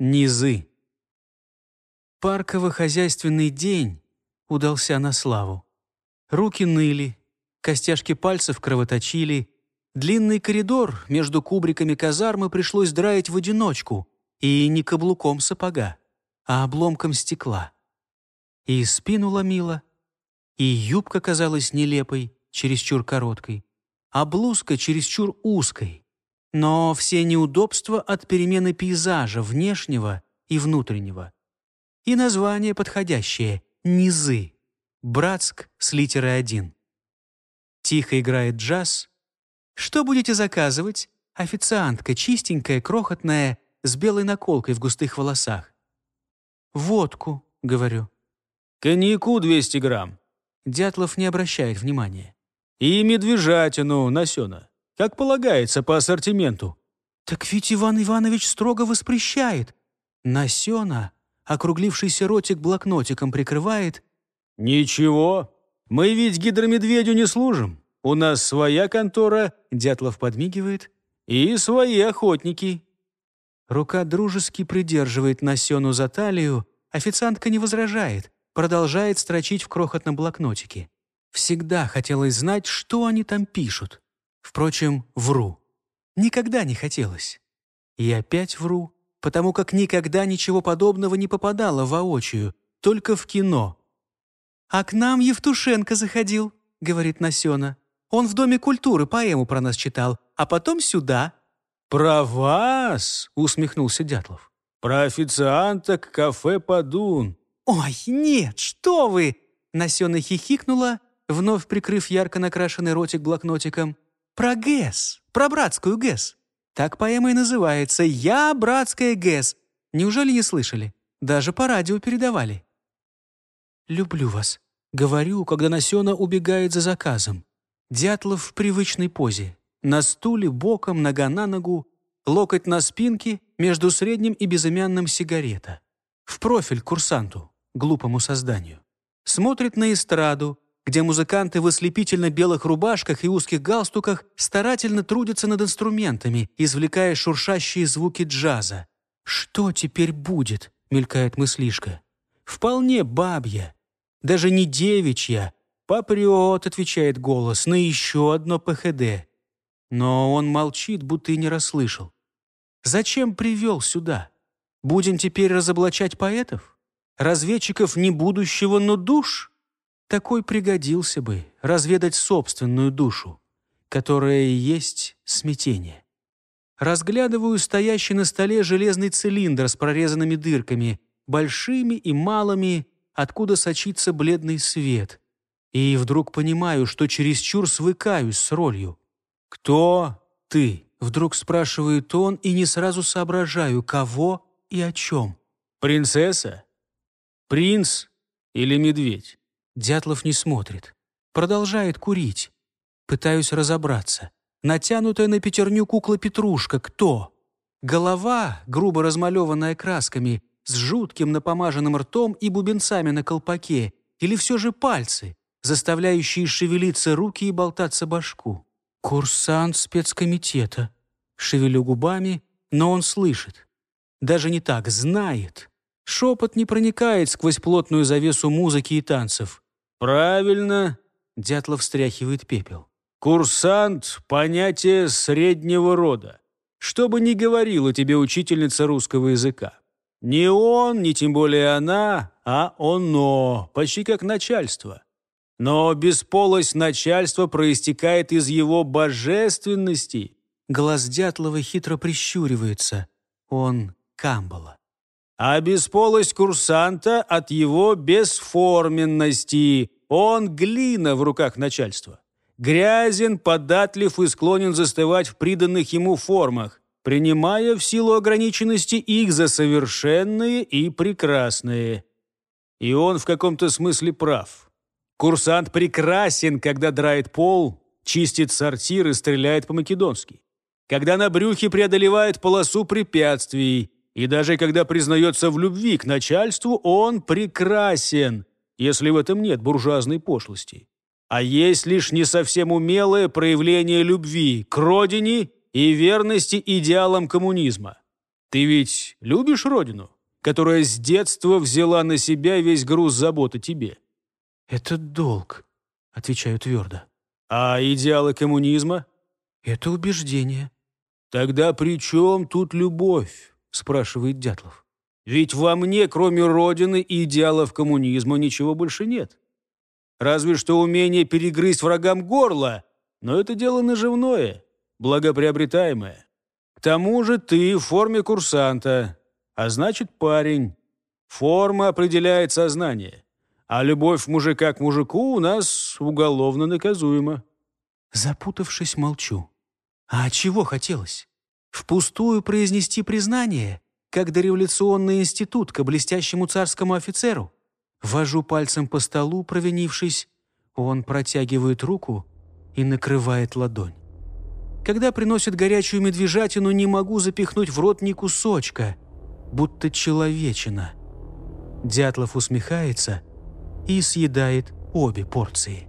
Низы. Парково-хозяйственный день удался на славу. Руки ныли, костяшки пальцев кровоточили. Длинный коридор между кубриками казармы пришлось драить в одиночку, и не каблуком сапога, а обломком стекла. И спину ломило, и юбка казалась нелепой, чересчур короткой, а блузка чересчур узкой. Но все неудобства от перемены пейзажа внешнего и внутреннего. И название подходящее — «Низы». Братск с литерой один. Тихо играет джаз. Что будете заказывать? Официантка, чистенькая, крохотная, с белой наколкой в густых волосах. «Водку», — говорю. «Коньяку 200 грамм». Дятлов не обращает внимания. «И медвежатину, насена как полагается по ассортименту». «Так ведь Иван Иванович строго воспрещает. Насена, округлившийся ротик блокнотиком прикрывает». «Ничего, мы ведь гидромедведю не служим. У нас своя контора», — Дятлов подмигивает, «и свои охотники». Рука дружески придерживает Насену за талию, официантка не возражает, продолжает строчить в крохотном блокнотике. Всегда хотелось знать, что они там пишут. Впрочем, вру. Никогда не хотелось. И опять вру, потому как никогда ничего подобного не попадало воочию, только в кино. «А к нам Евтушенко заходил», — говорит Насена. «Он в Доме культуры поэму про нас читал, а потом сюда». «Про вас?» — усмехнулся Дятлов. «Про официанта к кафе «Подун». «Ой, нет, что вы!» Насена хихикнула, вновь прикрыв ярко накрашенный ротик блокнотиком. Про ГЭС, про братскую ГЭС. Так поэма и называется «Я, братская ГЭС». Неужели не слышали? Даже по радио передавали. «Люблю вас», — говорю, когда Насена убегает за заказом. Дятлов в привычной позе. На стуле, боком, нога на ногу, локоть на спинке, между средним и безымянным сигарета. В профиль курсанту, глупому созданию. Смотрит на эстраду, где музыканты в ослепительно-белых рубашках и узких галстуках старательно трудятся над инструментами, извлекая шуршащие звуки джаза. «Что теперь будет?» — мелькает мыслишка. «Вполне бабья, даже не девичья. Попрет», — отвечает голос, — «на еще одно ПХД». Но он молчит, будто и не расслышал. «Зачем привел сюда? Будем теперь разоблачать поэтов? Разведчиков не будущего, но душ?» Такой пригодился бы разведать собственную душу, которая и есть смятение. Разглядываю стоящий на столе железный цилиндр с прорезанными дырками, большими и малыми, откуда сочится бледный свет. И вдруг понимаю, что чересчур свыкаюсь с ролью. «Кто ты?» — вдруг спрашивает он, и не сразу соображаю, кого и о чем. «Принцесса? Принц или медведь?» Дятлов не смотрит. Продолжает курить. Пытаюсь разобраться. Натянутая на пятерню кукла Петрушка. Кто? Голова, грубо размалеванная красками, с жутким напомаженным ртом и бубенцами на колпаке. Или все же пальцы, заставляющие шевелиться руки и болтаться башку. Курсант спецкомитета. Шевелю губами, но он слышит. Даже не так, знает. Шепот не проникает сквозь плотную завесу музыки и танцев. «Правильно», — Дятлов встряхивает пепел. «Курсант — понятие среднего рода. Что бы ни говорила тебе учительница русского языка. Не он, не тем более она, а оно, почти как начальство. Но бесполость начальства проистекает из его божественности». Глаз Дятлова хитро прищуривается. Он Камбала а бесполость курсанта от его бесформенности. Он глина в руках начальства. Грязен, податлив и склонен застывать в приданных ему формах, принимая в силу ограниченности их за совершенные и прекрасные. И он в каком-то смысле прав. Курсант прекрасен, когда драет пол, чистит сортир и стреляет по-македонски. Когда на брюхе преодолевает полосу препятствий, и даже когда признается в любви к начальству, он прекрасен, если в этом нет буржуазной пошлости. А есть лишь не совсем умелое проявление любви к родине и верности идеалам коммунизма. Ты ведь любишь родину, которая с детства взяла на себя весь груз забот о тебе? «Это долг», — отвечаю твердо. А идеалы коммунизма? «Это убеждение». «Тогда при чем тут любовь?» — спрашивает Дятлов. «Ведь во мне, кроме Родины и идеалов коммунизма, ничего больше нет. Разве что умение перегрызть врагам горло, но это дело наживное, благоприобретаемое. К тому же ты в форме курсанта, а значит парень. Форма определяет сознание, а любовь мужика к мужику у нас уголовно наказуема». Запутавшись, молчу. А чего хотелось? Впустую произнести признание, как дореволюционный институт к блестящему царскому офицеру? Вожу пальцем по столу, провинившись. Он протягивает руку и накрывает ладонь. Когда приносят горячую медвежатину, не могу запихнуть в рот ни кусочка, будто человечина. Дятлов усмехается и съедает обе порции.